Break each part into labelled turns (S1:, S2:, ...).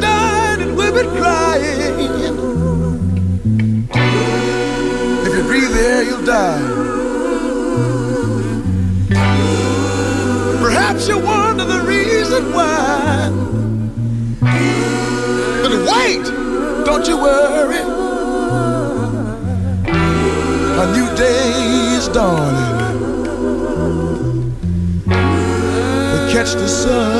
S1: Died and women crying. If you breathe the air, you'll die. Perhaps you wonder the reason why. But wait, don't you worry. A new day is dawning. Catch the sun,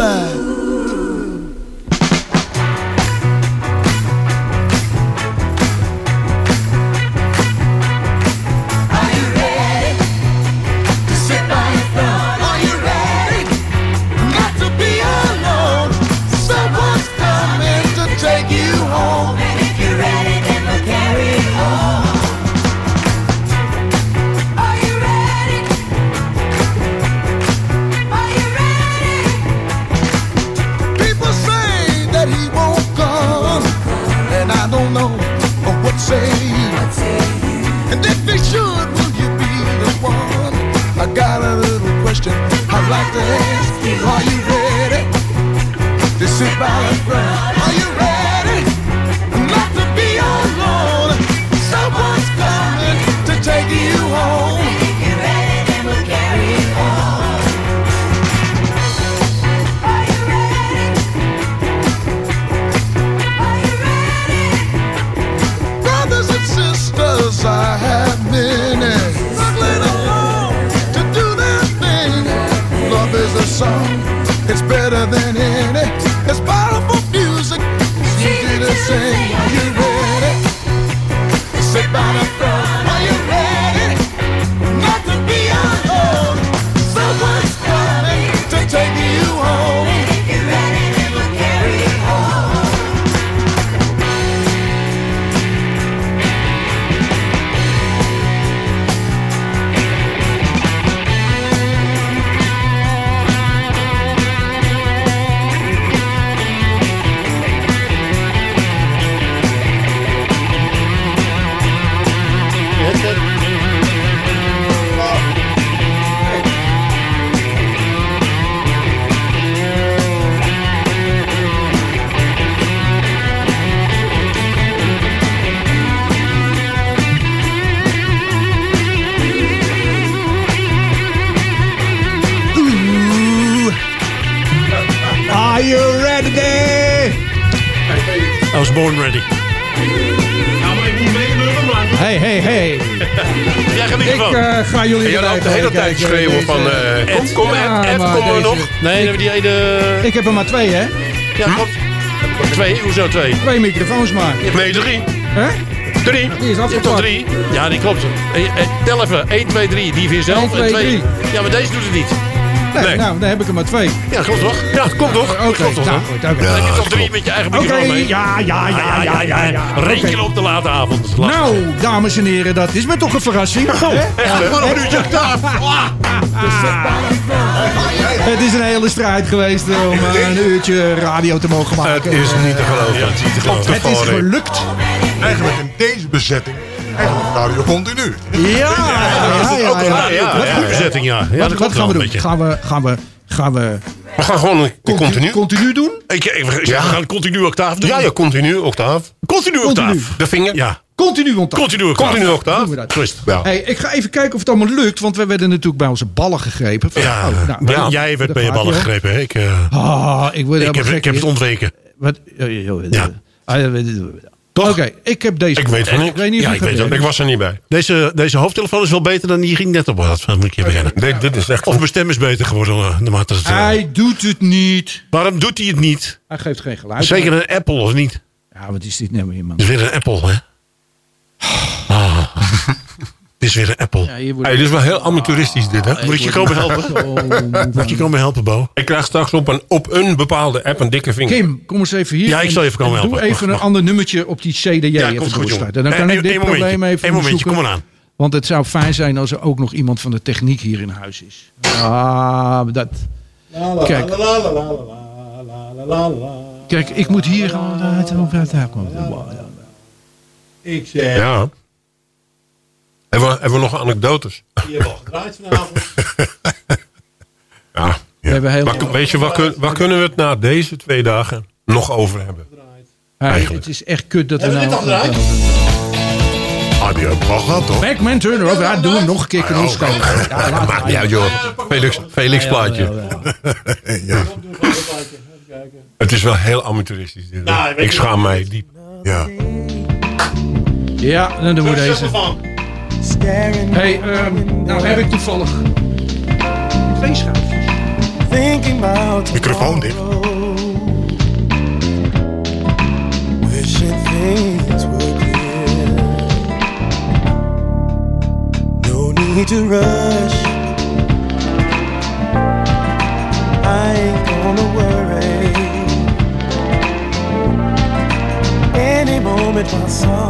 S1: we'll
S2: schreeuwen van... eh, kom, kom,
S3: Ja,
S2: Ed, Ed,
S3: maar
S2: kom er
S3: deze-
S2: nog.
S4: Nee, nee, die ene...
S3: Ik heb er maar twee, hè?
S4: Ja, klopt. Twee? Hoezo twee?
S3: Twee microfoons maar.
S2: Nee, drie.
S3: Hè?
S2: Drie.
S3: Die is
S4: Je
S3: afgepakt.
S4: drie? Ja, die klopt. Eh, eh, Tel even. 1, 2, 3. Die voor jezelf.
S3: 1, 2,
S4: en twee.
S3: 3.
S4: Ja, maar deze doet het niet.
S3: Nee,
S2: Nee.
S3: nou, dan heb ik er maar twee.
S4: Ja, klopt toch?
S2: Ja, kom toch.
S3: Oké,
S4: klopt toch,
S3: nou goed, oké.
S4: Dan heb je toch drie met je eigen
S3: Oké,
S4: microfoon mee?
S3: ja, ja, ja, ja, ja, ja.
S4: Op de late avond.
S3: Nou, dames en heren, dat is me toch een verrassing. hè?
S4: Gewoon een uurtje octaaf.
S3: Het is een hele strijd geweest om eh, een uurtje radio te mogen maken.
S2: Het is niet te geloven.
S4: Ja, het is niet te geloven.
S3: Het is gelukt.
S5: Eigenlijk in deze bezetting, radio continu.
S3: Ja, ja, ja. ja,
S4: bezetting, ja. ja
S3: Wat,
S4: dat
S3: wat
S4: klopt
S3: gaan we doen? Gaan we, gaan we, gaan we
S2: We gaan gewoon een
S3: continu,
S2: continu.
S3: continu doen?
S4: Ik, ik, we
S2: Ja.
S4: gaan continu octaaf doen.
S2: Ja, ja, continu, octaaf.
S4: Continu octaaf.
S3: Continu.
S2: De vinger.
S4: Ja,
S3: Continu
S4: continu octaaf.
S2: Continu octaaf.
S3: Doen we dat.
S4: Het.
S2: Ja.
S3: Hey, ik ga even kijken of het allemaal lukt, want we werden natuurlijk bij onze ballen gegrepen. Van,
S4: Ja,
S3: oh, nou, ja,
S4: jij werd bij je ballen gegrepen. hè? Ik, eh,
S3: Ah, ik word
S4: ik, heb,
S3: gek
S4: ik heb het ontweken.
S3: Wat? Oh, joh,
S4: Ja.
S3: Oké, ik heb deze.
S2: Ik weet van niks.
S3: Ik weet niet
S4: Ja,
S3: ik
S4: weet
S2: Ik was er niet bij.
S4: Deze, deze hoofdtelefoon is wel beter dan die ging net op. Dat moet ik je bekennen.
S2: Dit, dit is echt...
S4: Of mijn stem is beter geworden. eh, naarmate het, eh,
S3: Hij doet het niet.
S4: Waarom doet hij het niet?
S3: Hij geeft geen geluid.
S4: Zeker een Apple of niet?
S3: Ja, wat is dit nou weer, man?
S4: Het is weer een Apple, hè? Ah. Het is weer een Apple.
S3: Ja,
S2: Hey, dit is wel heel amateuristisch dit, hè?
S4: Moet ik je komen helpen?
S3: Oh,
S4: Moet je komen helpen, Bo?
S2: Ik krijg straks op een, op een bepaalde app een dikke vinger.
S3: Kim, kom eens even hier.
S4: Ja, ik zal even komen
S3: en Doe
S4: helpen.
S3: even een ander nummertje op die CDJ
S4: Ja,
S3: even
S4: komt goed,
S3: doorstarten.
S4: jongen.
S3: Dan kan ik dit probleem even
S4: Eén momentje, kom maar aan.
S3: Want het zou fijn zijn als er ook nog iemand van de techniek hier in huis is. Ah, dat... Kijk. Kijk, ik moet hier gewoon...
S6: Ik zeg,
S2: Ja. Hebben we, hebben we nog anekdotes?
S4: Die hebben we al gedraaid vanavond.
S2: Ja.
S3: We hebben heel...
S2: Maar weet je, waar, kun- waar kunnen we het na deze twee dagen nog over hebben?
S3: Hey, het is echt kut dat we
S4: Hebben we
S3: nou...
S4: dit al gedraaid?
S5: Ah, die heb ik al gehad, toch?
S3: Backman Turner, ja, doe hem nog een keer knoeskoop. Ja, laat
S2: Maakt niet uit, joh. Felix, Felix plaatje.
S5: Ja.
S2: Het is wel heel amateuristisch. Dit?
S4: Nou,
S2: ik schaam mij diep.
S5: ja.
S3: Ja, dan doen we deze. Hey, ehm, nou heb ik toevallig twee schuifjes.
S7: Thinking about
S5: Microfoon dicht.
S7: No need to rush. I ain't gonna worry. Any moment my sorrow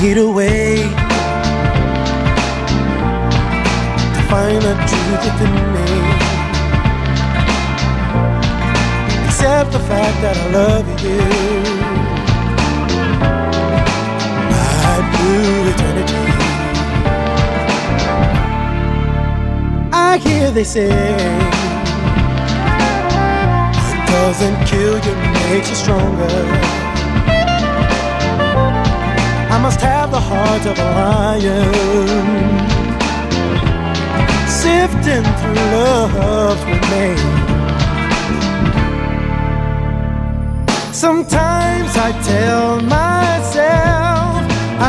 S7: I need a way to find the truth within me. Except the fact that I love you. My blue eternity. I hear they say what doesn't kill you makes you stronger. Heart of a lion. Sifting through love's remains. Sometimes I tell myself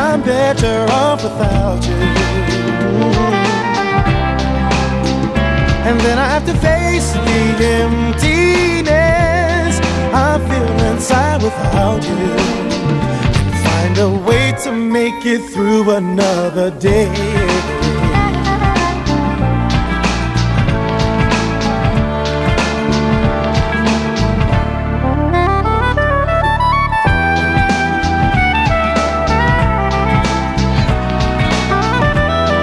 S7: I'm better off without you. And then I have to face the emptiness make it through another day.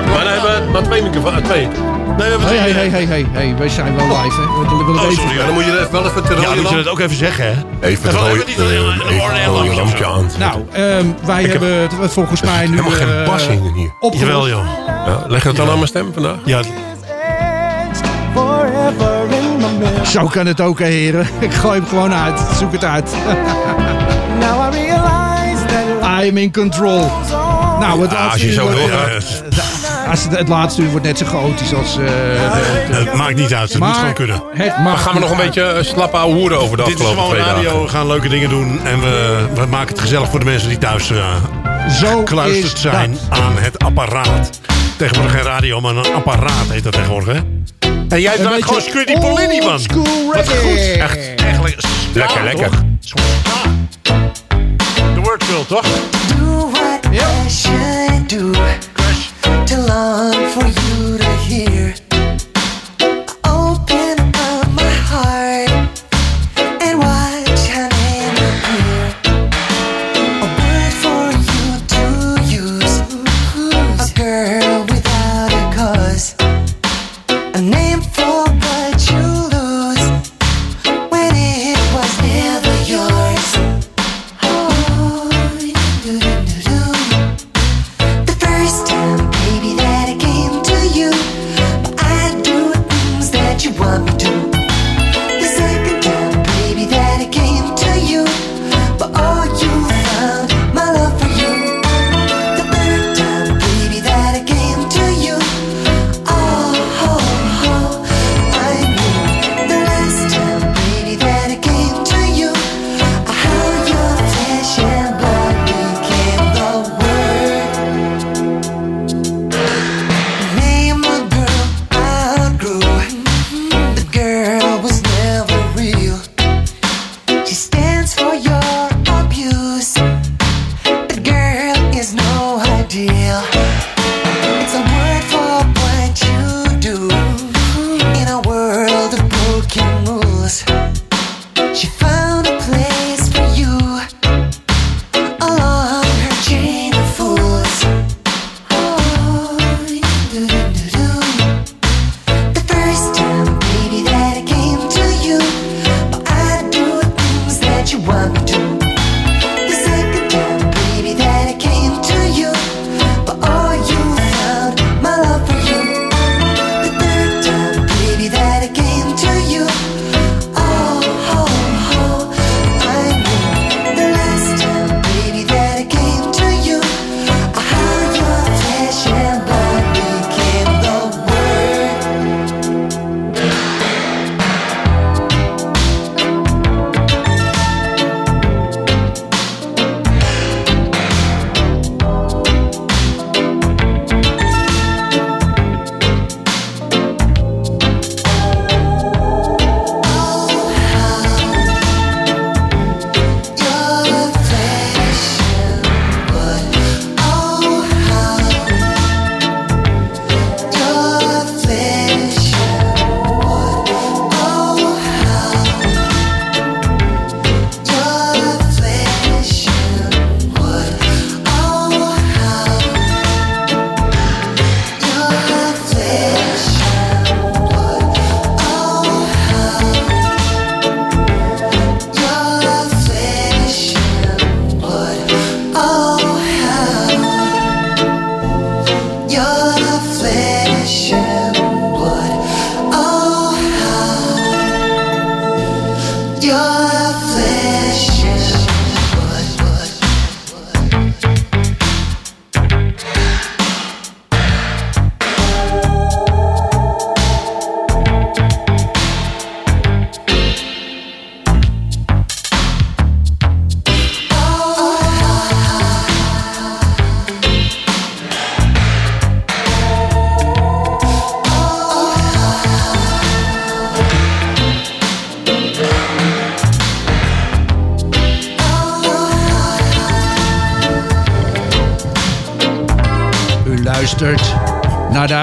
S2: Maar nee, maar, maar twee microfoons. Twee. Nee, we hebben
S3: Hey, hey, hey, hey, wij zijn wel live, hè. We willen
S2: Oh,
S3: even-
S2: sorry. Ja, dan moet je er wel even te
S4: Ja, moet je dat ook even zeggen, hè?
S2: Even het
S4: Even
S2: rode, eh,
S4: lampje
S2: aan.
S3: Nou, ehm, wij
S2: heb-
S3: hebben het volgens mij nu...
S2: helemaal geen
S3: eh,
S2: bas in hier.
S4: Jawel, joh.
S2: Ja, leg het dan aan mijn stem vandaag?
S4: Ja.
S3: Zo kan het ook, heren. Ik gooi hem gewoon uit. Zoek het uit.
S7: Now I realize that
S3: I'm in control. Nou, het
S2: Ja,
S3: laatste
S2: als je zo doorgaat.
S3: Als het, het laatste uur wordt net zo chaotisch als... eh, de-
S4: het maakt niet uit. Het moet gewoon kunnen.
S3: Het
S2: Maar
S3: mag
S2: gaan we nog een beetje eh, slappe ouwe hoeren over de
S4: Dit is
S2: afgelopen
S4: gewoon
S2: twee
S4: radio. We gaan leuke dingen doen. En we, we maken het gezellig voor de mensen die thuis eh,
S3: Zo
S4: gekluisterd
S3: is
S4: zijn
S3: dat.
S4: aan het apparaat. Tegenwoordig geen radio, maar een apparaat heet dat tegenwoordig, hè? En jij draait gewoon Squiddy Polini, man. Wat goed. Echt, echt lekker.
S2: Lekker, lekker.
S4: De wordspel, toch?
S8: Do what I should do to long for you to hear.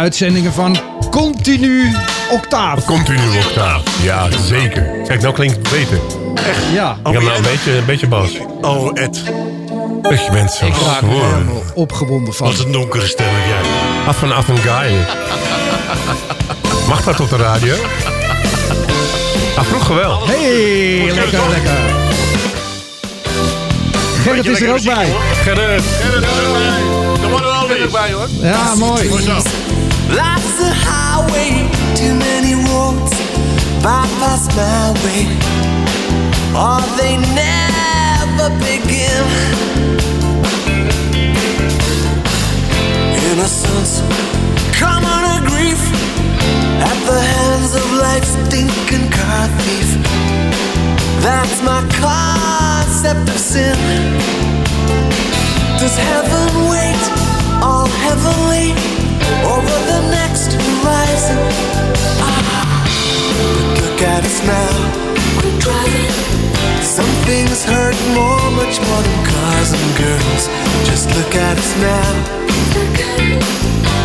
S3: Uitzendingen van Continu Octaaf.
S2: Continu octaaf. Ja, zeker. Kijk, nou klinkt het beter.
S3: Ja,
S2: Ik heb nou een beetje, een beetje bas.
S4: Oh, Ed.
S2: Je bent zo
S3: ik raak er helemaal opgewonden van.
S4: Wat een donkere stem heb jij.
S2: Af en af een guy. Mag dat op de radio? Ah, vroeger wel.
S3: Hey, lekker, lekker. Gerrit is er ook bij.
S2: Gerrit.
S5: Er worden er alweer bij hoor.
S3: Ja, mooi.
S8: Life's a highway, too many roads bypass my way, or they never begin. Innocence, common a grief at the hands of life's stinking car thief. That's my concept of sin. Does heaven wait all heavenly over the next horizon? Ah, but look at us now. We're driving. Some things hurt more, much more than cars and girls. Just look at us now.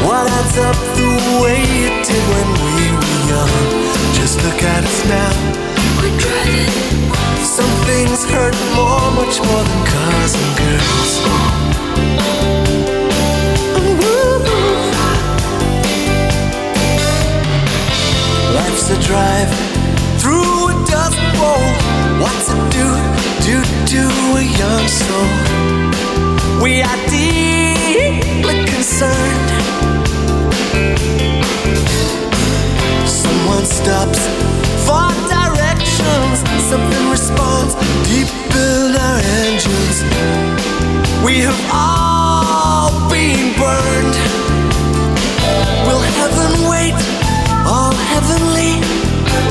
S8: What adds up the way it did when we were young? Just look at us now. We're driving. Some things hurt more, much more than cars and girls. A drive through a dust bowl. What's it do, do, do a young soul? We are deeply concerned. Someone stops for directions. Something responds deep in our engines. We have all heavenly,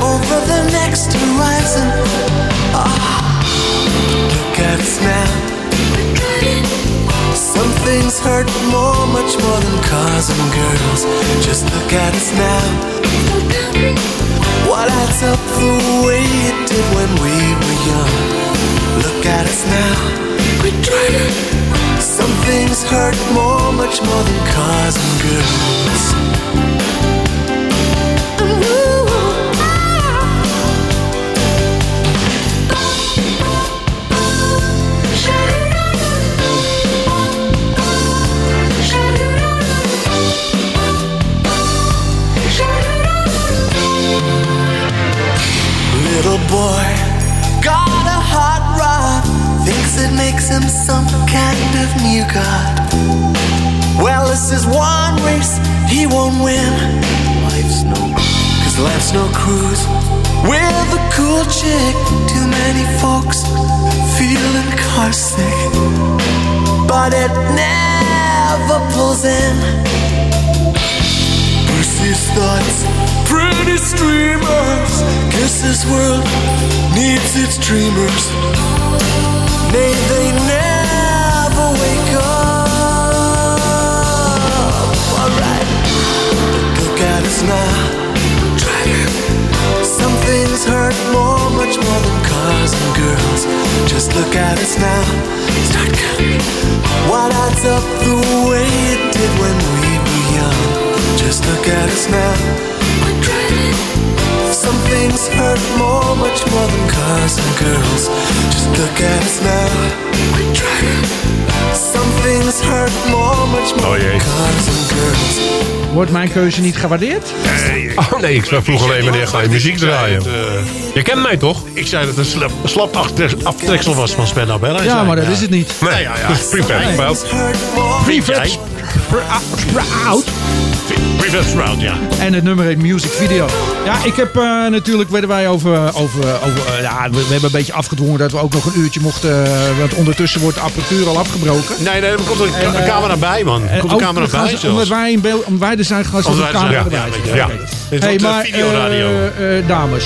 S8: over the next horizon? Ah, look at us now. Some things hurt more, much more than cars and girls. Just look at us now. What adds up the way it did when we were young? Look at us now. We're driving. Some things hurt more, much more than cars and girls. Cruise. With a cool chick, too many folks feeling car sick. But it never pulls in. Bruce's thoughts, pretty streamers. Guess this world needs its dreamers. Nay, they never wake up. Alright, look at us now. Cars and girls. Just look at us now. Start counting. What adds up the way it did when we were young? Just look at us now. We're. Some things hurt more, much more than cars and girls. Just look at us now. Some things hurt more, much more
S2: Oh, jee.
S8: than cars and girls.
S3: Wordt mijn keuze niet gewaardeerd?
S2: Oh nee, ik vroeg alleen maar echt aan muziek draaien.
S4: Het, eh,
S2: Je kent mij toch?
S4: ik zei dat het een slap, slap aftrek- aftreksel was van Sven Abel. Hij
S3: Ja,
S4: zei,
S3: maar dat is het niet.
S2: Nee, ja, ja. Prefab.
S3: Prefab Sprout.
S4: Prefab Sprout, ja.
S3: En het nummer heet Music Video. Ja, ik heb eh, natuurlijk, werden wij over, over, over eh, ja, we, we hebben een beetje afgedwongen dat we ook nog een uurtje mochten, eh, want ondertussen wordt de apparatuur al afgebroken.
S4: Nee, nee, er komt een
S3: En,
S4: camera bij, man. Er komt een camera bij
S3: Omdat
S4: zelfs.
S3: wij, in beeld, omdat wij er zijn, gaan ze
S4: er
S3: camera
S4: ja,
S3: zetten.
S4: ja.
S3: Hey, maar
S4: videoradio.
S3: dames,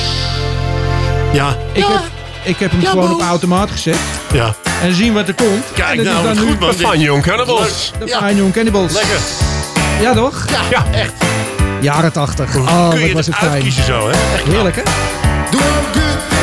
S4: Ja,
S3: ik, heb, ik heb hem gewoon op automaat gezet.
S4: ja.
S3: En zien wat er komt.
S4: Kijk nou,
S3: is
S4: wat goed, man.
S2: Van Young Cannibals.
S3: de
S4: Ja.
S3: Fine Young Cannibals.
S4: Lekker.
S3: Ja toch?
S2: Ja,
S4: Echt.
S3: Jaren 80. Oh,
S4: Kun je
S3: was
S4: het
S3: het fijn.
S4: zo, hè? Echt.
S3: Heerlijk hè?
S9: Good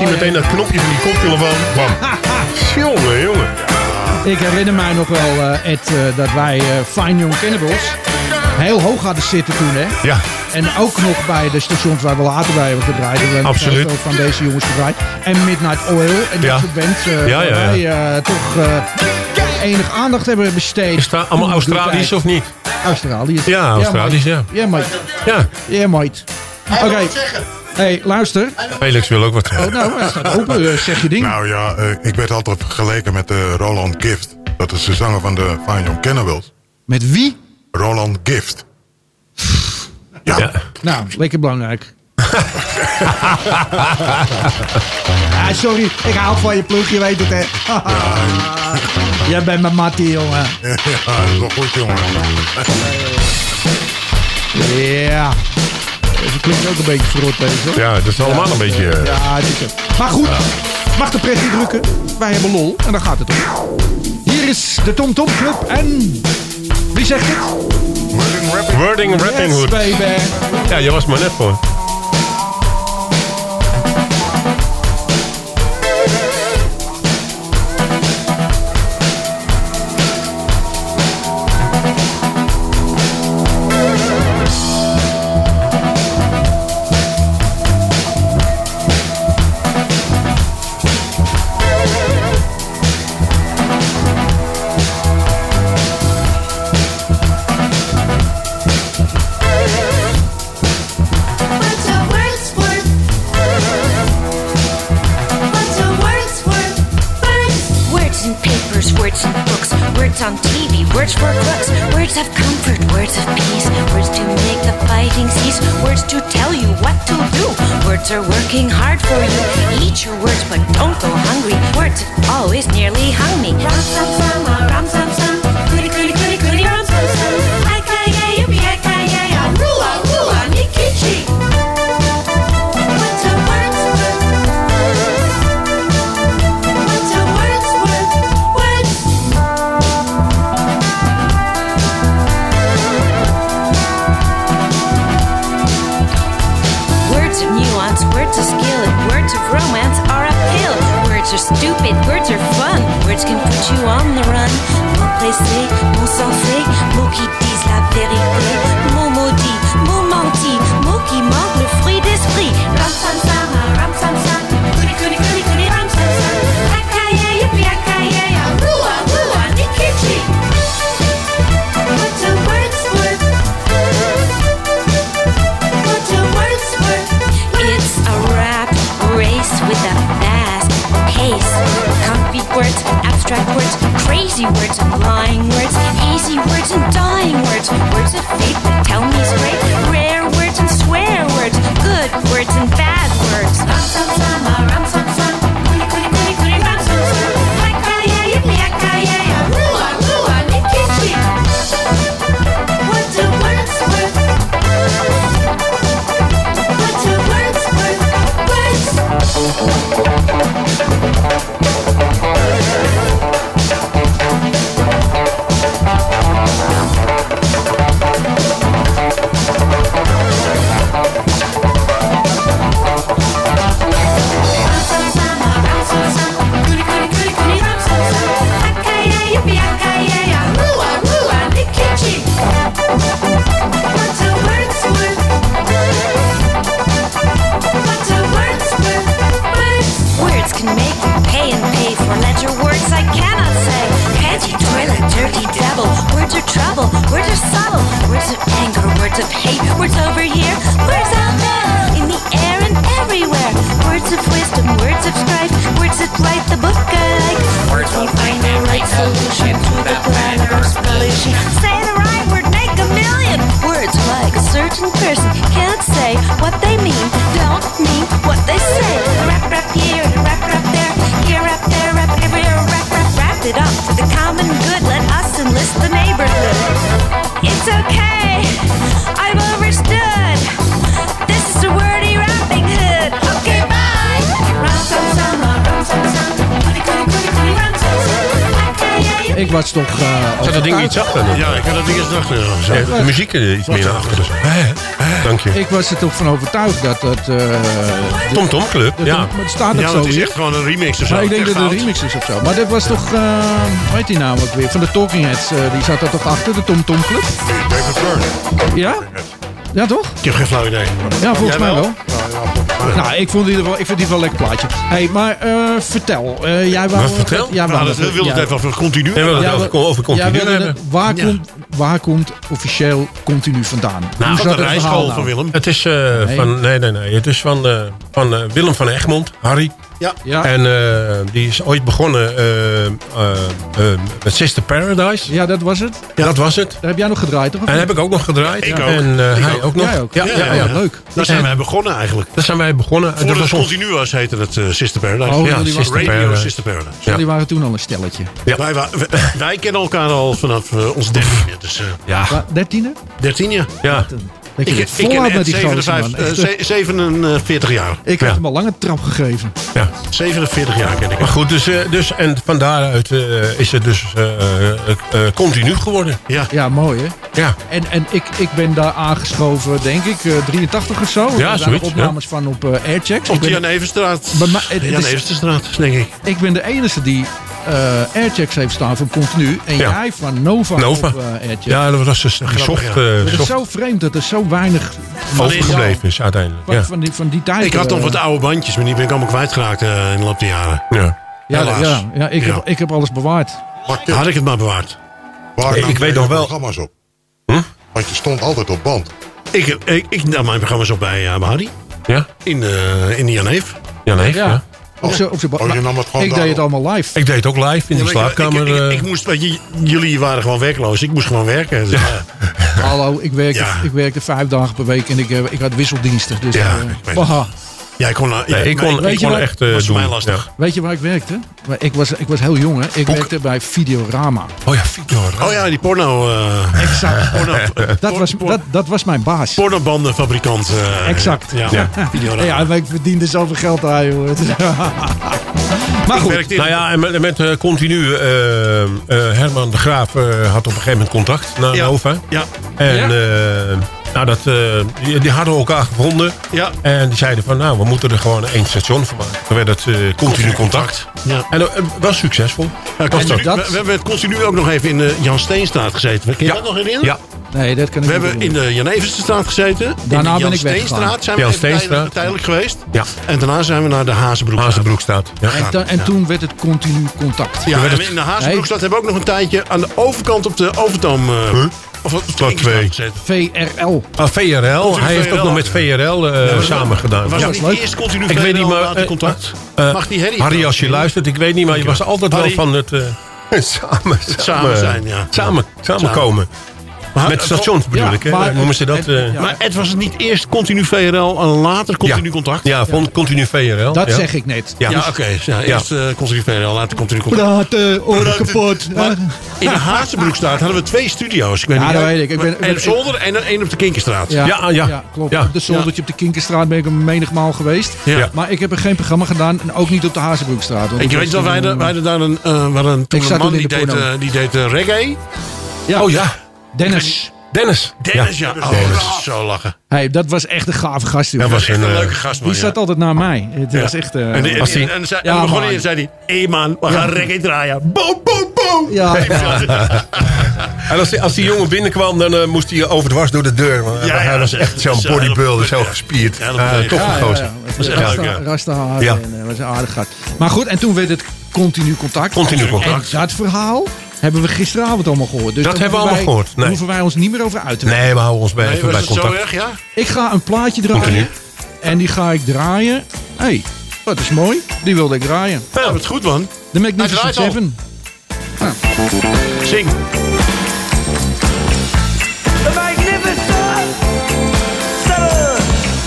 S2: zie
S3: Oh,
S2: meteen dat knopje van die koptelefoon. Bam. jongen, jongen.
S3: Ik herinner mij nog wel, eh, Ed, eh, dat wij eh, Fine Young Cannibals heel hoog hadden zitten toen, hè?
S2: Ja,
S3: En ook nog bij de stations waar we later bij hebben gedraaid. We hebben
S2: Absoluut.
S3: van deze jongens gedraaid. En Midnight Oil en
S2: Ja.
S3: dat soort bands. eh,
S2: Ja, ja,
S3: wij toch eh, enig aandacht hebben besteed.
S2: is het allemaal Australisch of niet?
S3: Australisch.
S2: Ja, Australisch, ja.
S3: Ja, mate.
S2: Ja.
S3: Ja, mate. Oké. Hey, luister.
S2: Felix wil ook wat
S3: Oh,
S2: zeggen.
S3: nou, hij staat open. eh, zeg je ding.
S5: Nou ja, eh, ik werd altijd vergeleken met eh, Roland Gift. Dat is de zanger van de Fine Young Cannibals.
S3: Met wie?
S5: Roland Gift. Ja,
S2: Ja.
S3: Nou, lekker belangrijk. ah, sorry, ik hou van je ploeg, je weet het hè. Jij bent mijn mattie, jongen.
S5: ja, dat is wel goed, jongen.
S3: Ja. Deze klinkt ook een beetje verrot deze. hoor.
S2: Ja, dat is allemaal een beetje... eh,
S3: Ja, het is het. Maar goed, mag de pret niet drukken. Wij hebben lol en daar gaat het om. Hier is de Tom Tom Club en... Wie zegt het?
S2: Wording Rapping
S3: Yes,
S2: Hood.
S3: baby.
S2: Ja, je was maar net voor.
S8: Words
S10: for crooks, words of comfort, words of peace, words to make the fighting cease, words to tell you what to do. Words are working hard for you. Eat your words, but don't go hungry. Words always nearly hung me.
S8: Ram sam sam, ram sam sam. Words
S10: are fun. Words can put you on the run. Mon pressé, mon sensé, mots qui disent la vérité. Crazy words, and lying words, hazy words, and dying words. Words of faith that tell me straight. Rare words and swear words. Good words and bad words.
S8: Ram sam sam, ram sam
S10: pay for letter words I cannot say. Panty, toilet, dirty devil. Words are trouble. Words are subtle. Words of anger. Words of hate. Words over here. Words out there. In the air and everywhere. Words of wisdom. Words of strife. Words that write the book I like. Words will find the right solution to the planner's pollution. Say the right word. Make a million. Words like a certain person can't say what they mean
S3: Was toch... eh
S2: Zet dat ding iets achter? dan?
S4: Ja, ik had dat ding eens nachter
S2: Ja,
S4: gezet.
S2: de muziek er iets meer naar achter. Dank je.
S3: Ik was er toch van overtuigd dat het... eh, de-
S2: Tom Tom Club,
S3: dat-
S2: ja.
S3: maar het staat ook
S4: Ja,
S3: zo
S4: het is echt gewoon een remix of zo.
S3: Maar ik denk dat het een remix is of zo. Maar dit was toch... eh hoe heet die nou ook weer? Van de Talking Heads. eh, die zat er toch achter, de Tom Tom Club?
S5: David Byrne.
S3: Ja? Ja, toch?
S4: Ik heb geen flauw idee.
S3: Ja, volgens
S4: Jij
S3: mij
S4: wel?
S3: wel. Nou, ik vond, in ieder geval, ik vind die wel een lekker plaatje. hey, maar eh, vertel. eh, jij wou,
S2: vertel?
S3: Jij
S4: Nou,
S3: wou
S4: dat wil het even over continu.
S2: En we willen het over, continu hebben.
S3: waar,
S4: Ja.
S3: komt, waar komt officieel continu vandaan?
S2: Nou,
S3: Hoe
S2: van
S3: zat
S2: de
S4: rijschool
S3: nou?
S4: van Willem.
S2: Het is eh,
S3: Nee.
S2: van. Nee, nee, nee. Het is van, eh, van eh, Willem van Egmond, Harry.
S4: Ja.
S3: Ja,
S2: En eh, die is ooit begonnen eh, eh, met Sister Paradise.
S3: ja, dat was het.
S2: Dat was het.
S3: Daar heb jij nog gedraaid, toch? of
S2: En heb ik ook nog gedraaid.
S4: Ik ook.
S2: En eh,
S4: Ik
S2: hij
S4: ook.
S2: ook, nog.
S3: Jij ook?
S2: Ja,
S3: Ja,
S2: ja, ja,
S3: ja, leuk.
S4: Daar zijn wij begonnen eigenlijk.
S2: Daar zijn wij begonnen.
S4: Voordat
S2: dat
S4: het
S2: was ons,
S4: continu was, heette het eh, Sister Paradise.
S3: Oh,
S2: ja, Sister
S4: Radio
S2: Paradise.
S4: Sister Paradise.
S2: Ja.
S3: jullie waren toen al een stelletje.
S2: Ja.
S4: Wij, wa- wij, wij kennen elkaar al vanaf ons dertiende. Dus eh
S2: ja,
S3: Dertiende?
S4: dertien jaar.
S2: ja.
S3: Dat je
S4: Ik,
S3: het volhoudt
S4: Ed
S3: met die gozer, man.
S4: 57,
S3: Echt,
S4: eh, ze- 47 jaar.
S3: Ik heb
S2: Ja.
S3: hem al lang een trap gegeven.
S2: ja.
S4: 47 jaar ken ik
S2: Maar goed, dus, eh, dus, en van daaruit eh, is het dus eh, eh, eh, continu geworden.
S4: Ja.
S3: Ja, mooi hè.
S2: Ja,
S3: En, en ik, ik ben daar aangeschoven, denk ik, eh, 83 of zo. Zijn
S2: zoiets,
S3: opnames van op eh, Airchecks.
S4: Op de Jan
S3: het
S4: Jan Everstraat, denk ik.
S3: ik ben de enige die eh, Airchecks heeft staan van continu. En
S2: Ja.
S3: jij van Nova,
S2: Nova.
S3: op eh, Airchecks.
S2: ja dat was dus
S4: ja.
S2: eh,
S3: Het is zo vreemd dat er zo weinig
S2: overgebleven is uiteindelijk.
S3: van,
S2: Ja.
S3: van, die, van die tijd.
S4: Ik had nog wat oude bandjes, maar die ben ik allemaal kwijtgeraakt eh, in de loop der jaren.
S2: Ja.
S3: Ja,
S4: helaas.
S3: ja, ja, ik,
S4: Ja.
S3: Heb, ik heb alles bewaard.
S4: Had ik het maar bewaard.
S5: waar
S2: Nee,
S5: nam
S2: ik weet nog wel-
S5: programma's op?
S2: Hm?
S5: Want je stond altijd op band.
S4: Ik, ik, ik nam mijn programma's op bij uh, Harry.
S2: Ja?
S4: In, eh in de Jan Eef.
S2: Ja, nee.
S3: Ja. Op z'n-
S5: Oh, je nam het gewoon
S3: ik deed het allemaal live.
S2: Ik deed het ook live in de
S4: Ja,
S2: slaapkamer.
S4: Ik, ik,
S2: eh.
S4: ik moest, weet je, jullie waren gewoon werkloos. Ik moest gewoon werken. Dus, ja.
S3: Hallo, ik werkte,
S4: Ja.
S3: ik werkte vijf dagen per week en ik, eh, ik had wisseldiensten. Dus,
S4: Ja,
S3: eh,
S4: ik weet
S3: waha.
S4: Ja, ik kon, ja,
S2: nee, ik kon,
S3: weet
S2: ik
S3: je
S2: kon echt eh,
S4: was
S2: doen.
S4: mij lastig.
S2: Ja.
S3: Weet je waar ik werkte? Maar Ik was, ik was heel jong, hè. Ik werkte bij Videorama.
S2: Oh ja, Victor.
S4: Oh ja, die porno... eh
S3: Exact.
S4: porno
S3: Dat was,
S4: por-
S3: dat, dat was mijn baas.
S4: pornobandenfabrikant. eh,
S3: Exact.
S4: Ja,
S2: Ja.
S4: Videorama.
S3: Ja, maar ik verdiende zoveel geld aan, joh. Maar goed.
S2: Nou ja, en met, met eh, continu. eh, eh, Herman de Graaf eh, had op een gegeven moment contact naar
S4: Ja.
S2: Nova.
S4: Ja,
S2: En
S3: Ja?
S2: eh, nou, dat, eh, die, die hadden elkaar gevonden.
S4: ja.
S2: En die zeiden van, nou, we moeten er gewoon één station van maken. Dan werd het eh, continu contact.
S4: Ja.
S2: En dat was succesvol.
S4: Ja, continu-
S3: dat-
S4: we, we hebben continu ook nog even in de Jan Steenstraat gezeten. Kun je dat nog herinneren?
S2: Ja,
S3: Nee, dat kan ik
S4: We
S3: niet
S4: hebben in de Jan Eversenstraat gezeten.
S3: Daarna
S4: in de
S3: ben
S4: Jan
S3: ik weggegaan.
S4: Steenstraat zijn we
S2: Jan
S4: tijdelijk,
S2: Steenstraat.
S4: tijdelijk geweest.
S2: ja.
S4: En daarna zijn we naar de Hazenbroekstraat.
S2: Hazenbroekstraat. Ja.
S3: En, ta- en toen werd het continu contact.
S4: Ja, en
S2: het-
S4: in de Hazenbroekstraat hebben we ook nog een tijdje aan de overkant op de Overtoom... eh Of Kinkerstraat
S2: twee.
S4: gezeten.
S3: VRL.
S2: Ah, VRL.
S4: Continu
S2: Hij heeft ook nog met VRL eh, samen gedaan.
S4: Was
S2: Ja.
S4: dat niet eerst continu
S2: Ik weet niet, maar... eh,
S4: contact?
S2: eh,
S4: Mag die Harry?
S2: Harry, als je luistert, ik weet niet, maar je was altijd wel van het... eh, samen,
S4: Samen zijn, ja.
S2: Samen, samenkomen.
S4: Maar-
S2: Met stations bedoel
S3: Ja,
S2: ik, hè?
S3: maar-
S2: Noemen ze dat?
S3: en-
S2: eh,
S3: ja.
S4: Maar Ed, was het niet eerst continu VRL en later continu
S2: ja.
S4: contact?
S2: Ja, vond continu VRL.
S3: Dat
S2: ja.
S3: zeg ik net.
S2: Ja.
S4: Ja, oké. Ja, eerst eh, continu VRL, later continu contact.
S3: Praten, oren kapot.
S4: Maar in de Hazenbroekstraat hadden we twee studio's. Ik weet
S3: Ja,
S4: niet,
S3: dat weet ik. Ik ben-
S4: Eén op zolder en één op de Kinkerstraat.
S3: Ja,
S2: Ja, ja.
S3: klopt. Op de zoldertje op de Kinkerstraat ben ik een menigmaal geweest.
S4: Ja.
S3: Maar ik heb er geen programma gedaan en ook niet op de
S4: En
S3: ik
S4: weet wel, wij daar een, eh, toen een man die
S3: de
S4: deed,
S3: porno.
S4: eh, die deed eh, reggae.
S3: Ja,
S2: Oh ja,
S3: Dennis.
S2: Dennis.
S4: Dennis, ja. Oh, dat is zo lachen.
S3: Hey, dat was echt een gave gast. joh.
S2: Dat was
S4: Echt
S2: een...
S4: een
S2: eh,
S4: leuke gast, man.
S3: Die
S4: ja.
S3: zat altijd naar mij. Het
S4: Ja.
S3: was echt... eh,
S4: En, die-
S2: Als die-
S4: en, en, zei-
S3: Ja,
S4: en begonnen
S3: man.
S4: en zei hij... Hé man, we gaan reggae draaien. Boom, boom, boom.
S3: ja,
S2: En als die, als die jongen binnenkwam, dan eh, moest hij overdwars door de deur. Want
S4: Ja,
S2: hij
S4: ja,
S2: was
S4: dat
S2: echt zo'n
S4: dat is een
S2: bodybuilder,
S4: hele-
S2: zo
S4: ja.
S2: gespierd.
S4: Ja, dat bedoel ik.
S2: toffe
S3: ja, ja,
S2: gozer.
S3: ja. Was
S4: echt
S3: rasta,
S4: leuk, ja.
S3: rasta haar
S2: Ja.
S3: en eh, was een aardig gat. Maar goed, en toen werd het continu contact.
S2: Continu contact.
S3: En dat verhaal hebben we gisteravond allemaal gehoord. Dus
S2: Dat
S3: daar
S2: hebben we
S3: hoeven
S2: allemaal
S3: wij-
S2: gehoord. Nee.
S3: Daar hoeven wij ons niet meer over uit te wijden.
S2: Nee, we houden ons bij,
S4: Nee,
S2: even
S4: was
S2: bij
S4: het zo
S2: contact.
S4: erg, ja?
S3: Ik ga een plaatje draaien.
S2: Continu.
S3: En die ga ik draaien. Hé, hey, dat is mooi. Die wilde ik draaien.
S4: Ja, dat is goed, man.
S3: De Magnificent
S4: Hij draait al.
S3: Seven.
S4: Zing.
S11: The magnificent seven.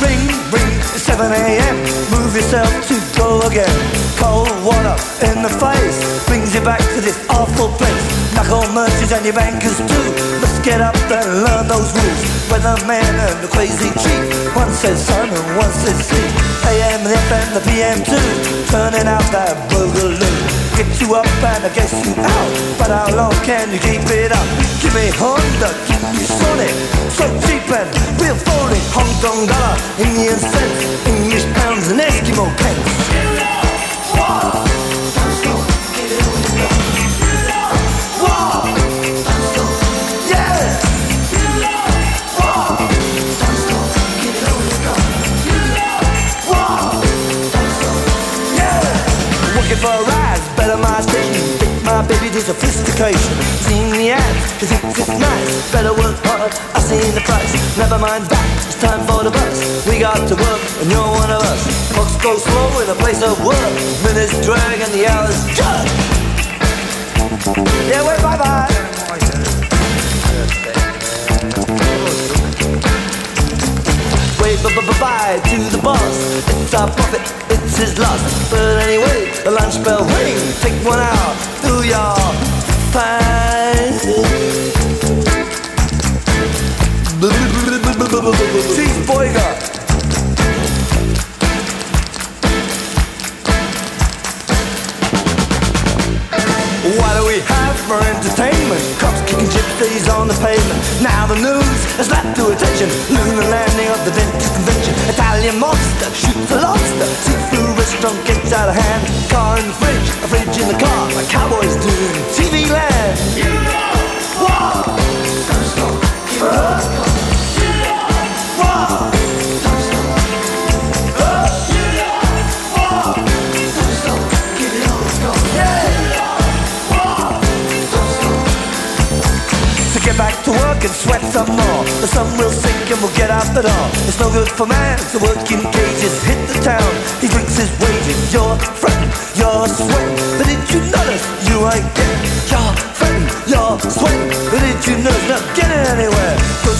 S11: Ring, ring, 7 a.m. Move yourself to go again. Cold water in the face brings you back to this awful place. Knuckle merchants and your bankers too. Let's get up and learn those rules. Weatherman and the crazy chief. One says sun and one says sleep. AM, the FM, the PM too. Turning out that boogaloo. Get you up and I guess you out. But how long can you keep it up? Give me Honda, give me Sonic. So cheap and real phony. Hong Kong dollar, Indian cents, English pounds and Eskimo pence. Sophistication. Seen the ads, she thinks it's nice. Better work hard, I've seen the price. Never mind that, it's time for the bus. We got to work, and you're one of us. Clocks go slow in a place of work. Minutes drag and the hours judge. Yeah, wait, bye bye. Wave bye to the boss. It's our profit, it's his loss. But anyway, the lunch bell ring. Take one out, do your fine. Boyga. What do we have for entertainment? Cops kicking gypsies on the pavement. Now the news has lapped to attention. Lunar landing of the dentist convention. Italian monster shoots a lobster. Seafood restaurant gets out of hand. Car in the fridge, a fridge in the car. Like cowboys do in TV land. You know what? Get back to work and sweat some more. The sun will sink and we'll get out the door. It's no good for man to work in cages. Hit the town, he drinks his wages. You're fretting, you're sweating. But did you notice you ain't getting? You're fretting, you're sweating. But did you notice anywhere? Don't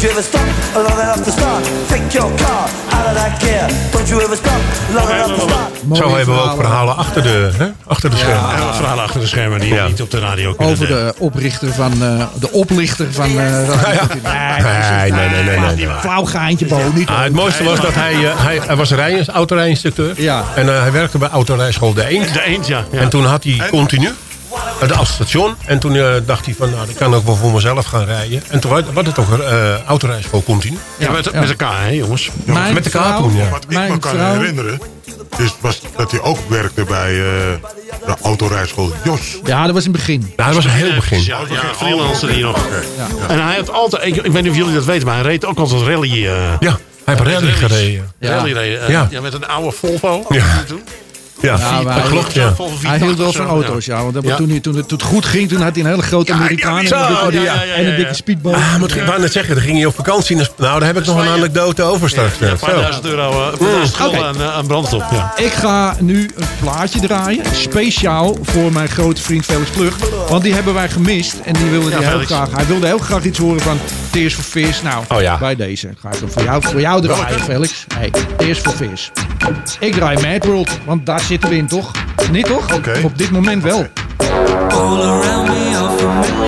S11: you ever stop long enough to start? Take your car out of that gear. Don't you ever stop long enough to start?
S2: Zo hebben we ook verhalen achter de, hè? Achter de schermen.
S4: Ja, verhalen achter de schermen die
S2: Ja.
S4: niet op de radio kunnen
S3: Over de oprichter van, eh, de oplichter van eh Martini.
S2: Nee, nee, nee, nee. nee, nee.
S3: Flauw geintje, Bo, niet
S2: Ah, het mooiste was dat hij, eh, hij, hij was rij, autorijinstructeur.
S3: Ja.
S2: En eh, hij werkte bij autorijschool De Eend.
S4: De eend, ja. ja.
S2: En toen had hij continu eh, de station. En toen eh, dacht hij van, nou, ik kan ook wel voor mezelf gaan rijden. En toen werd werd het toch een eh autorijschool continu.
S4: Ja, met, met elkaar, hè, jongens.
S2: Met kaart toen, ja.
S5: Wat ik
S3: Mijn
S5: me kan
S3: vrouw-
S5: herinneren, is, was dat hij ook werkte bij eh, de autorijschool Jos.
S3: Ja, dat was in het begin.
S2: Nou, dat was een heel begin.
S4: Ja, ja freelancer die nog. En hij had altijd, ik, ik weet niet of jullie dat weten, maar hij reed ook altijd rally. eh
S2: Ja, hij heeft rally gereden.
S3: Ja.
S4: Rally reden.
S2: Ja.
S4: ja. met een oude Volvo.
S2: Ja.
S4: Toen.
S2: Ja,
S3: Ja, maar
S2: dat
S3: hij-
S2: klopt, ja.
S3: Hij hield wel
S4: 480
S3: van auto's, ja. Want
S4: Ja.
S3: Toen, hij, toen, het, toen het goed ging, toen had hij een hele grote Amerikaan en, een dikke-
S4: ja, ja, ja,
S3: en een
S4: ja.
S3: dikke speedboot.
S2: Ah, maar ik wou net zeggen, dan ging hij op vakantie. Nou, daar heb ik nog een anekdote over straks.
S4: Ja,
S2: Ja,
S4: een paar
S2: zo.
S4: duizend euro uh, per schulden
S3: Oké.
S4: aan, eh, aan brandstof. Ja.
S3: Ik ga nu een plaatje draaien. Speciaal voor mijn grote vriend Felix Plug. Want die hebben wij gemist. En die wilde die heel graag. Hij wilde heel graag iets horen van Tears for Fears. Nou,
S2: Oh ja.
S3: bij deze. Ga ik hem voor jou, voor jou draaien, Felix. Hey, Tears for Fears. Ik draai Mad World. Want daar zitten we in, toch? Niet toch?
S5: Oké.
S3: Op dit moment wel.
S12: All around me are familiar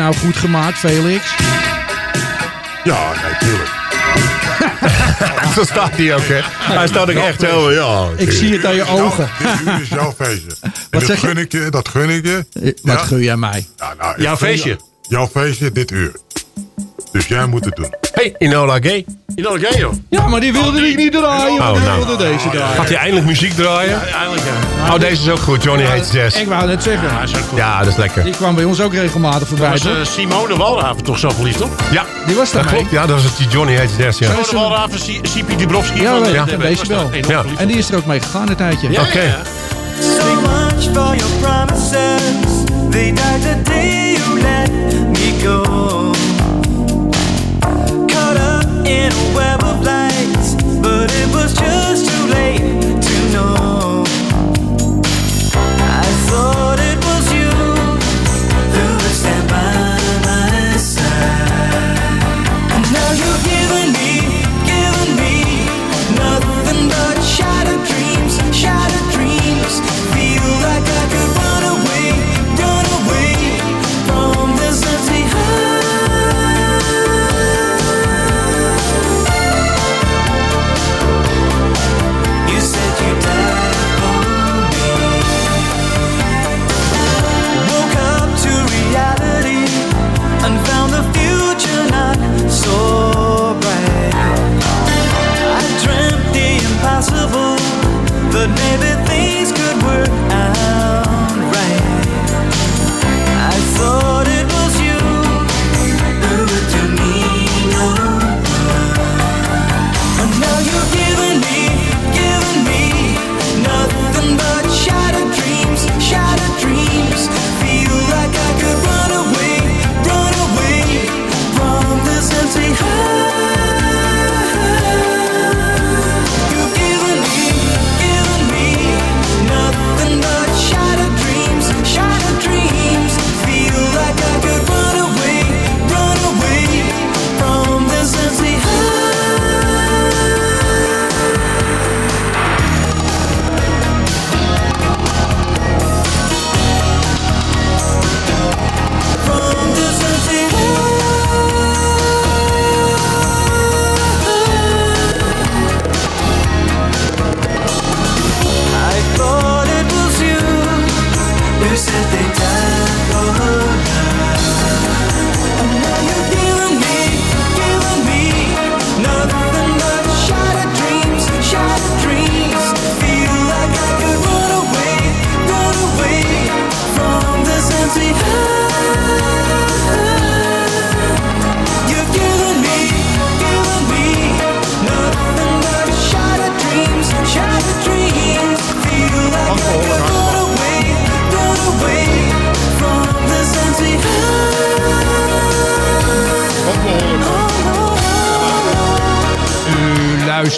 S3: nou goed gemaakt, Felix?
S5: Ja, natuurlijk.
S2: Zo staat hij ook, hè? Hij staat ook echt zo, ja.
S3: Ik zie het aan je ogen.
S5: Dit uur is jouw feestje.
S3: Wat
S5: dat
S3: zeg je?
S5: gun ik je, dat gun ik je.
S3: Eh, Wat
S5: Ja?
S3: gun jij mij?
S5: Ja, nou,
S4: Jouw feestje.
S5: je- Jouw feestje dit uur. Dus jij moet het doen.
S2: Hey, Inola Gay.
S4: In elk jaar, joh.
S3: Ja, maar die wilde ik niet draaien.
S2: Oh,
S3: ik
S2: nou.
S3: wilde deze draaien.
S2: Gaat hij eindelijk muziek draaien?
S4: Eindelijk, ja.
S2: Oh, deze is ook goed. Johnny Hates Jazz.
S3: Ik wou net zeggen.
S4: Ja, is ook goed.
S2: Ja, dat is lekker.
S3: Die kwam bij ons ook regelmatig voorbij.
S4: was
S3: toch?
S4: eh, Simone Walraven toch zo verliefd op?
S2: Ja,
S3: Die was
S2: dat
S3: daar
S2: klopt. Ja, dat is het die Johnny Hates Jazz, ja.
S4: Simone Walraven, Si- Sipi Dubrovski
S3: Ja,
S4: van
S3: weet
S4: de
S3: ik,
S4: DB,
S3: een
S4: was
S3: decibel.
S4: daar enorm
S2: Ja.
S3: En die is er ook mee gegaan een tijdje.
S4: Ja,
S2: Oké.
S4: ja, ja.
S8: So much for your promises. They died the day you let me go.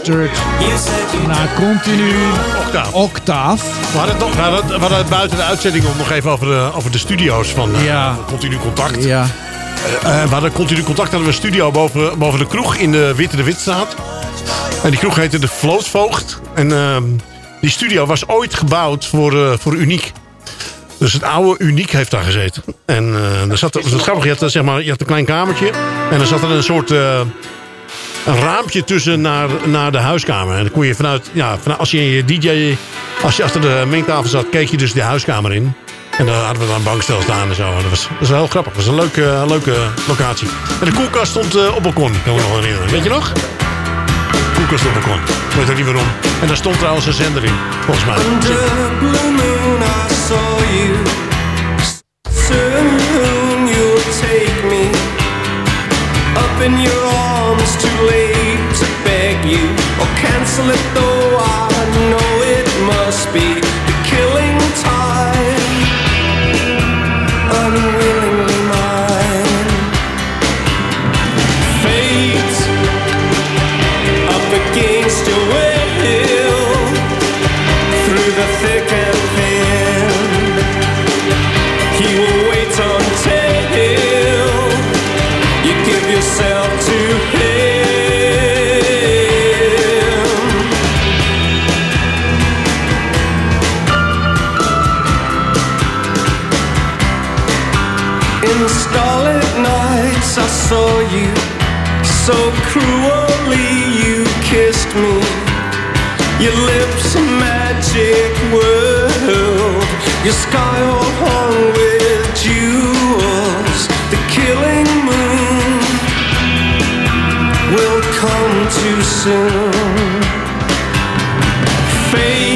S8: You
S3: naar Continu
S4: Octaaf.
S3: Octaaf.
S4: We hadden, het nog, we, hadden, we hadden het buiten de uitzending om nog even over de, over de studio's van eh,
S3: Ja.
S4: Continu Contact.
S3: Ja.
S4: Eh, we hadden continu contact hadden we een studio boven, boven de kroeg in de Witte de Witstraat. En die kroeg heette de Vlootvoogd. En ehm, die studio was ooit gebouwd voor, eh, voor Uniek. Dus het oude Uniek heeft daar gezeten. En eh er zat, dat is grappig, je had, eh, zeg maar, je had een klein kamertje. En er zat er een soort eh, een raampje tussen naar, naar de huiskamer. En dan kon je vanuit, ja, als je in je DJ, als je achter de mengtafel zat, keek je dus de huiskamer in. En daar hadden we dan een bankstel staan en zo. Dat was, dat was heel grappig. Dat was een leuke, leuke locatie. En de koelkast stond eh, op balkon, kan ik me nog herinneren. Weet je nog? Koelkast op balkon. Ik weet ook niet waarom. En daar stond trouwens een zender in, volgens mij.
S8: Soon you'll take me up in your arms. Too late to beg you or cancel it, though I know it must be
S13: saw you. So cruelly you kissed me. Your lips a magic world. Your sky all hung with jewels. The killing moon will come too soon. Fate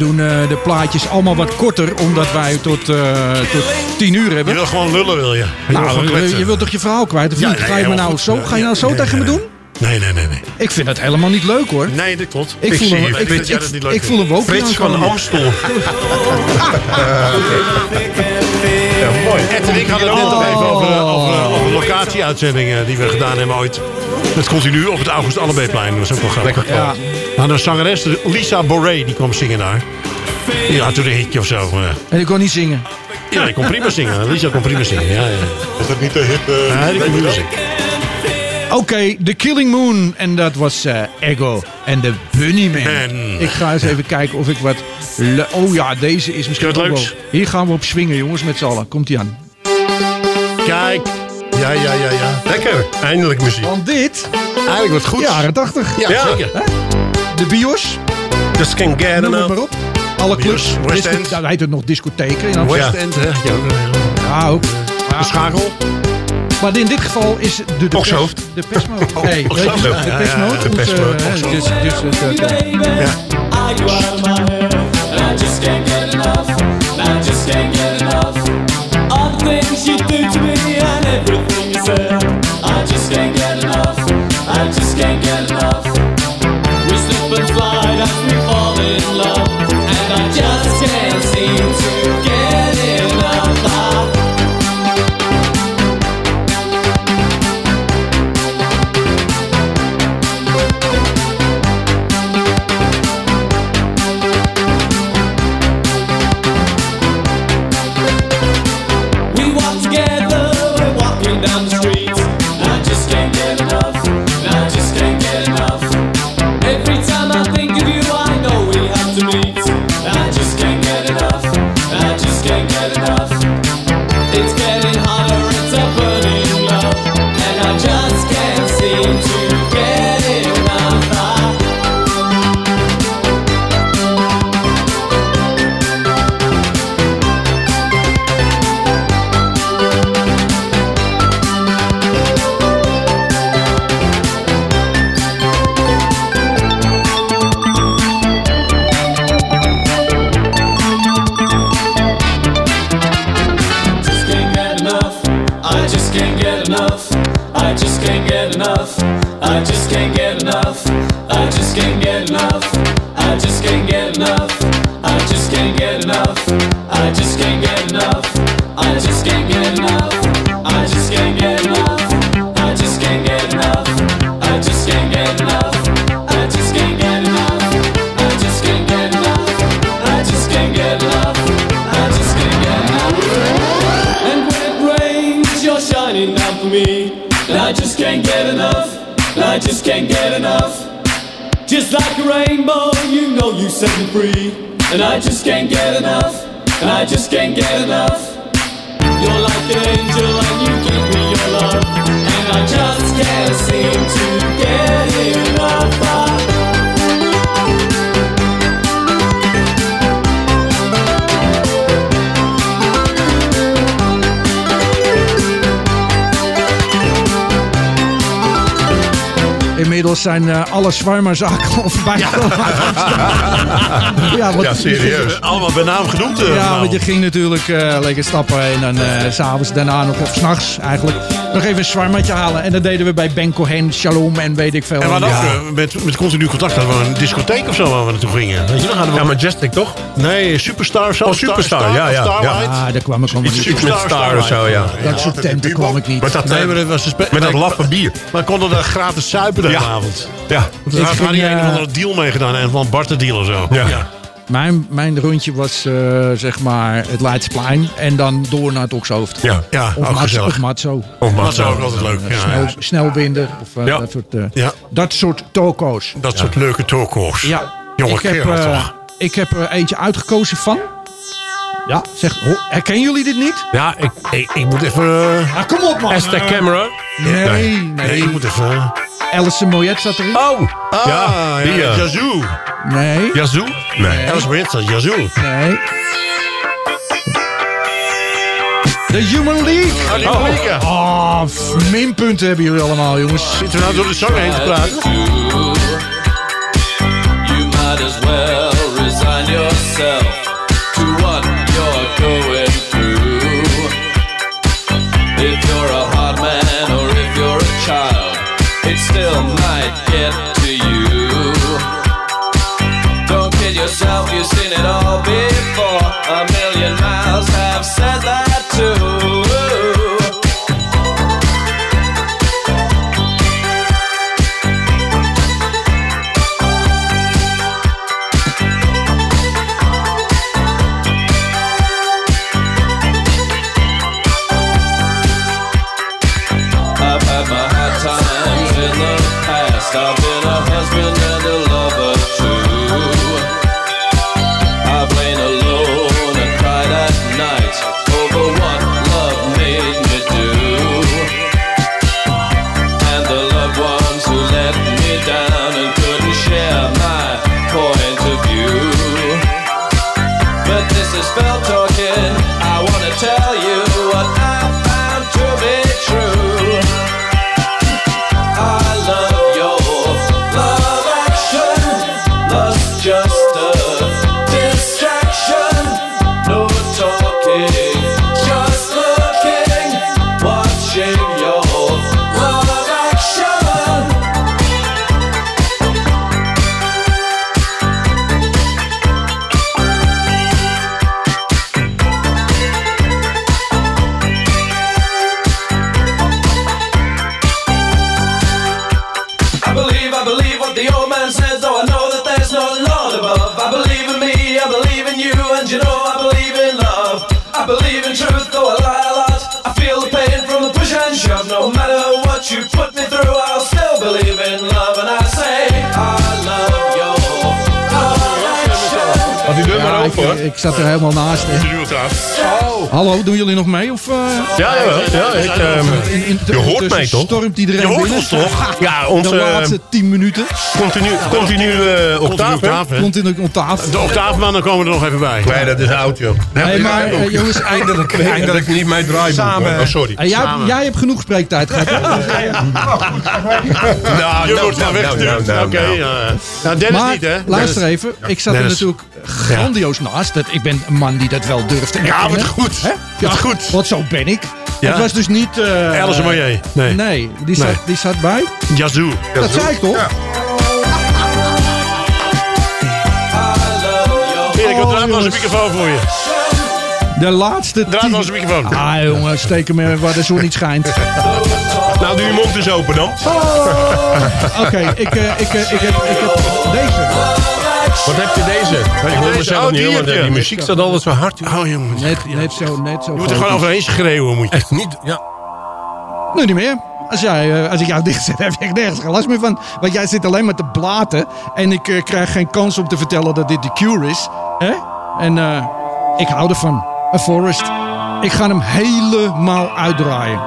S3: doen eh, de plaatjes allemaal wat korter, omdat wij tot, eh tot 10 uur
S4: Je
S3: hebben.
S4: wil gewoon lullen, wil je? Je wil gewoon
S3: Nou,
S4: kletsen.
S3: je wilt toch je verhaal kwijt? Of
S4: Ja,
S3: niet?
S4: nee,
S3: ga je me nou
S4: goed.
S3: zo, ga je nou zo
S4: Nee,
S3: tegen
S4: nee,
S3: me doen?
S4: Nee, nee, nee, nee.
S3: Ik vind het helemaal niet leuk hoor.
S4: Nee, dat klopt.
S3: Ik, voel
S4: zie
S3: een,
S4: je.
S3: ik, ik,
S4: dat dat niet leuk
S3: ik voel een woke
S2: Frits van. Amstel.
S4: Ed en ik hadden het net al even over, over, over locatieuitzendingen die we gedaan hebben ooit. Het continu op het August Allebeplein. Dat was ook wel grappig.
S2: Lekker
S3: Ja.
S4: hadden een zangeres, Lisa Boré, die kwam zingen daar. Die had toen een hitje of zo.
S3: En ik kon niet zingen.
S4: Ja, die kon prima zingen. Lisa kon prima zingen. Ja, ja.
S5: Is dat niet de hit? eh,
S4: Ja, die kon prima zingen.
S3: Oké, The Killing Moon. En dat was eh, Ego en de Bunnyman.
S4: En-
S3: Ik ga eens even kijken of ik wat... oh ja, deze is misschien
S4: Wat
S3: wel...
S4: leuks?
S3: Hier gaan we op swingen jongens met z'n allen. Komt-ie aan.
S4: Kijk. Ja, ja, ja, ja.
S2: Lekker. Eindelijk muziek.
S3: Want dit,
S4: Eigenlijk wat goed.
S3: jaren 80.
S4: Ja,
S2: Ja.
S4: zeker.
S3: De bios,
S2: Just can't get
S3: noem het maar op. Alle clubs.
S4: West End.
S3: Nou, heet het nog discotheken. in Amsterdam.
S4: West End, hè? Ja,
S3: Ja, ook.
S4: de schakel.
S3: Maar in dit geval is de, de, pers- de persmode. Nee, de
S4: Ja, ja, ja.
S3: persmode.
S2: De
S3: onze,
S2: persmode,
S3: eh. Dus, dus,
S13: of my head? And I just can't get enough. I just can't get enough.
S3: Inmiddels zijn eh, alle zwarmerzaken al voorbij ja, want-
S2: Ja, serieus.
S4: Allemaal bij naam genoemd. eh,
S3: Ja, want je ging natuurlijk eh, lekker stappen en dan eh, s s'avonds daarna nog, of s'nachts eigenlijk, nog even een zwarmetje halen. En dat deden we bij Ben Cohen, Shalom en weet ik veel.
S4: En we hadden
S3: Ja.
S4: ook, met, met continu contact hadden we een discotheek of zo waar we naartoe gingen. Weet je nog? Hadden we
S2: Ja, Majestic toch?
S4: Nee, Superstar of zo.
S2: Oh, Superstar, ja, ja,
S4: Starlight.
S2: ja.
S3: Ah, daar kwam ik allemaal
S4: Iets
S3: niet.
S2: Iets met Star of zo, ja.
S3: Dat soort tenten kwam ik niet.
S2: Met dat,
S4: Nee, maar dat was
S2: met dat lappen bier.
S4: Maar konden daar gratis suipen de
S2: Ja.
S4: Avond.
S2: Ja.
S4: Daar had hij een of andere deal mee gedaan. En van Bart de deal of zo.
S2: Ja.
S3: Mijn, mijn rondje was eh, zeg maar het Leidsplein en dan door naar het Okshoofd.
S2: Ja.
S4: Ja,
S3: Of,
S4: ook
S3: Matzo,
S4: gezellig.
S3: of Matzo.
S2: Of
S4: is ook
S2: Matzo.
S4: altijd leuk.
S3: Eh,
S4: Ja,
S3: snel,
S4: ja.
S3: snelbinder. Of, eh,
S2: Ja.
S3: dat, soort, eh,
S4: Ja.
S3: dat soort toko's.
S4: Dat soort leuke turko's.
S3: Ja.
S4: Jonge
S3: ik heb,
S4: kerel
S3: eh,
S4: toch?
S3: ik heb er eentje uitgekozen van. Ja, zeg, ho, herkennen jullie dit niet?
S2: Ja, ik,
S4: Ik, ik moet even... eh,
S3: Ah, kom op man.
S2: Aztec Camera.
S3: Nee, nee.
S4: nee, ik moet even...
S3: Alison Moyet zat erin.
S2: Oh!
S4: Ah,
S2: ja, die,
S4: ja,
S2: eh,
S4: Yazoo.
S3: Nee,
S2: Yazoo? Nee.
S4: Alice Moyet, Yazoo.
S3: nee. The Human League.
S4: Ah, die
S2: Oh.
S3: Oh, f- minpunten hebben jullie allemaal, jongens.
S4: Zitten we nou door de zang heen te praten?
S13: You might as well resign yourself still might get to you. Don't kid yourself, you've seen it all before. A million miles have said that too. In,
S2: je hoort
S3: tussen
S2: mij toch?
S3: Stormt iedereen
S4: Je hoort
S3: binnen?
S4: ons toch?
S2: Ja,
S3: De
S2: onze
S3: laatste 10 minuten.
S2: continu, continu eh octaaf, hè?
S3: de octaaf.
S4: De octaafmannen komen er nog even bij.
S2: Nee, dat is oud, joh.
S3: Hey, maar eh, jongens,
S2: Eindelijk, eindelijk niet mijn draaiboek.
S14: Samen.
S2: Oh, sorry.
S3: eh, jij, jij hebt genoeg spreektijd gehad.
S2: Nou,
S4: Je
S2: nou,
S4: wordt
S2: nou,
S4: wel
S2: nou,
S4: weggestuurd.
S2: nou,
S4: Oké,
S2: nou.
S4: Nou, Dennis
S3: maar
S4: niet, hè?
S3: luister
S4: Dennis.
S3: even, ik zat er natuurlijk grandioos naast. Dat, ik ben een man die dat wel durft te
S4: Ja, wat goed.
S3: Hè? Ja,
S4: Wat goed.
S3: Want zo ben ik.
S4: Ja.
S3: Het was dus niet... eh
S4: Alice Moyet. Nee.
S3: Nee, die zat,
S4: Nee.
S3: die zat bij.
S4: Yazoo.
S3: Dat zei ik toch?
S4: Erik,
S3: Oh,
S4: wat draait maar eens een microfoon voor je.
S3: De laatste
S4: Draai
S3: tien...
S4: maar eens een microfoon.
S3: Ah jongen, steek hem er waar de zon niet schijnt.
S2: Nou, doe je mond eens open dan.
S3: Oké, ik, eh, ik, eh, ik, heb, ik heb deze.
S2: Wat heb je deze? Ik hoor
S4: deze.
S2: mezelf
S4: Oh,
S2: niet,
S4: die je.
S2: die muziek staat altijd zo hard.
S4: Oh, jongen.
S3: Net, net zo, net zo.
S4: Je moet er gewoon overheen schreeuwen, moet je.
S2: Echt niet, ja.
S3: Nu niet meer. Als, jij, eh, als ik jou dicht zet, heb ik nergens geen last meer van. Want jij zit alleen maar te blaten. En ik eh, krijg geen kans om te vertellen dat dit de cure is. Hè? En eh, ik hou ervan. A Forest. Ik ga hem helemaal uitdraaien.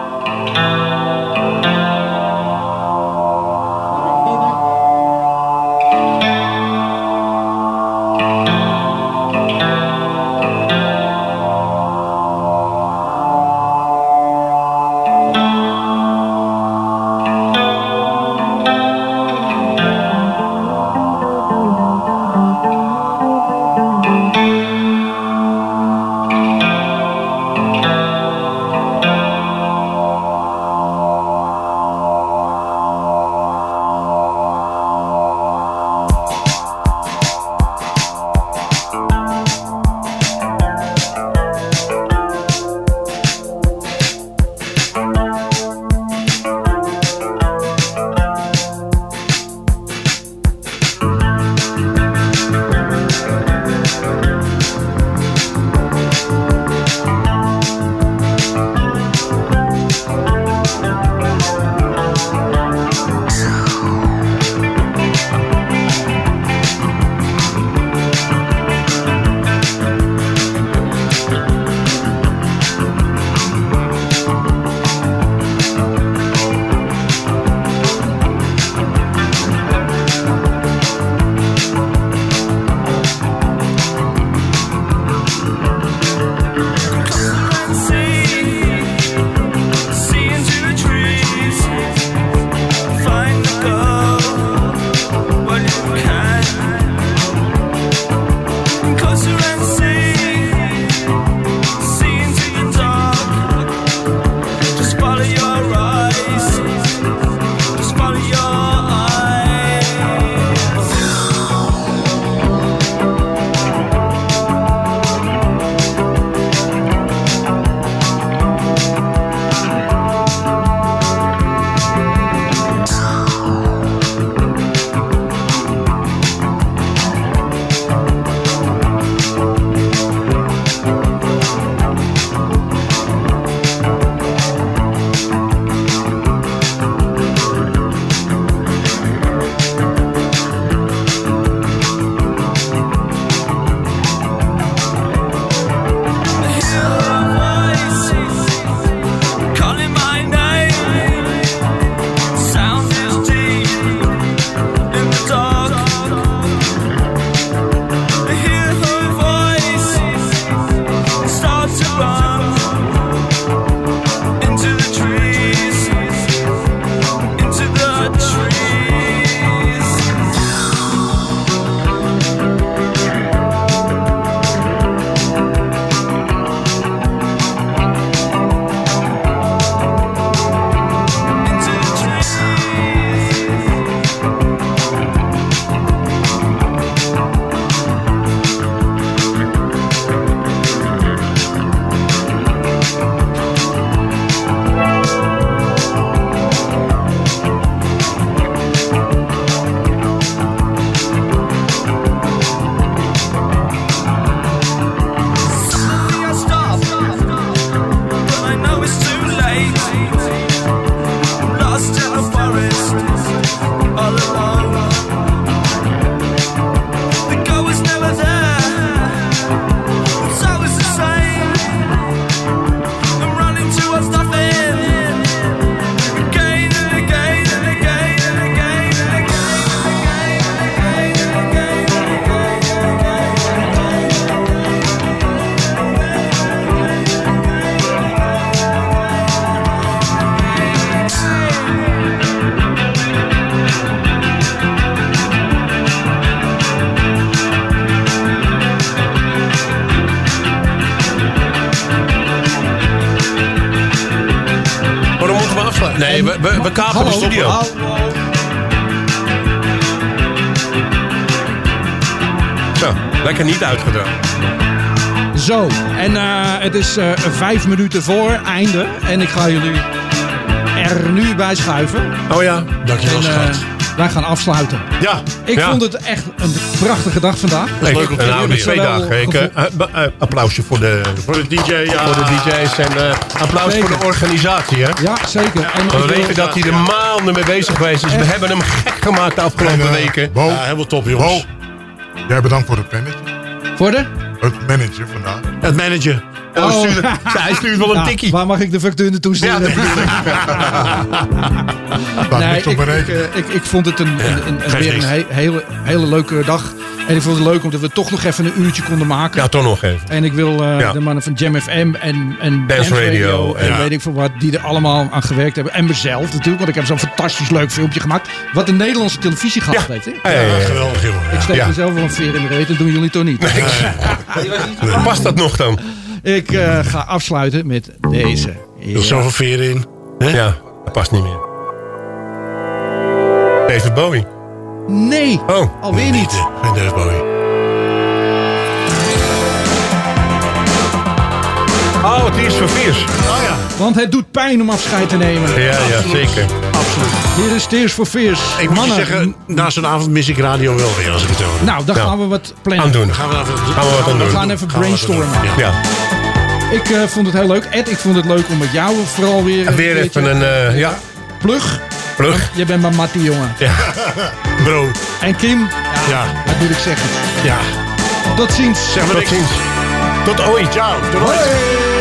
S3: Vijf minuten voor einde. En ik ga jullie er nu bij schuiven.
S2: Oh ja,
S4: Dankjewel,
S3: En, eh,
S4: schat.
S3: wij gaan afsluiten.
S4: Ja,
S3: Ik
S2: Ja.
S3: vond het echt een prachtige dag vandaag.
S4: leuk om te
S2: nou, de
S4: ja.
S2: twee dagen. Ik, eh, eh, eh, applausje voor de,
S4: voor de DJ. Ja.
S2: voor de DJ's en eh, applaus
S3: Zeker.
S2: voor de organisatie. Hè?
S3: Ja, zeker. En
S2: We weten dat hij er maanden mee bezig geweest is. We hebben hem gek gemaakt de afgelopen
S5: En, eh,
S2: weken.
S5: Bo,
S4: Ja, helemaal top, jongens.
S5: Bo, jij bedankt voor het manager.
S3: Voor de?
S5: Het manager vandaag.
S4: Het manager.
S2: Oh,
S3: Oh.
S2: stuurde- hij stuurt wel een
S3: Ja,
S2: tikkie.
S3: waar mag ik de factuur naartoe
S2: Ja,
S3: sturen?
S2: dat bedoel ik.
S5: Staat
S3: nee, ik, eh, ik, ik vond het een, een, een, weer een he- hele, hele leuke dag. En ik vond het leuk omdat we toch nog even een uurtje konden maken.
S2: Ja, toch nog even.
S3: En ik wil eh,
S2: Ja.
S3: de mannen van Jam FM en, en
S2: Dance Radio,
S3: en
S2: ja.
S3: weet ik veel wat, die er allemaal aan gewerkt hebben. En mezelf natuurlijk, want ik heb zo'n fantastisch leuk filmpje gemaakt. Wat de Nederlandse televisie gehad heeft. Hè?
S2: Ja, ja, ja.
S4: Geweldig, jongen.
S3: Ik steek
S2: Ja.
S3: mezelf wel een veer in de reet, dat doen jullie toch niet?
S2: Past dat nog dan?
S3: Ik eh, ga afsluiten met deze.
S4: Er
S3: Ja.
S4: zit zoveel veer in. Hè?
S2: Ja, dat past niet meer. David Bowie.
S3: Nee,
S2: Oh,
S3: alweer niet.
S4: Geen Dave Bowie.
S2: oh het is voor Viers.
S4: Oh ja.
S3: Want het doet pijn om afscheid te nemen.
S2: Ja, ja, zeker.
S3: Hier is Tears for Fears.
S4: Ik moet je
S3: Mannen,
S4: zeggen, na zo'n avond mis ik radio wel weer als ik het hoor.
S3: Nou, dan
S2: Ja.
S3: gaan we wat plannen.
S2: Aan doen.
S4: Gaan we even,
S2: Gaan we wat aan
S3: We
S2: doen.
S3: gaan even
S4: Gaan we wat
S3: brainstormen.
S4: Ja.
S2: Ja,
S3: Ik eh, vond het heel leuk. Ed, ik vond het leuk om met jou vooral weer...
S2: en weer even een uh, ja,
S3: Plug.
S2: plug.
S3: Je bent mijn Mattie, jongen.
S4: Bro.
S3: En Kim, ja,
S4: Ja.
S3: wat moet ik zeggen?
S4: Ja.
S3: Tot ziens.
S4: Zeg maar
S2: Tot ziens. Tot ooit.
S4: Ciao. Tot ooit.
S3: Hoi.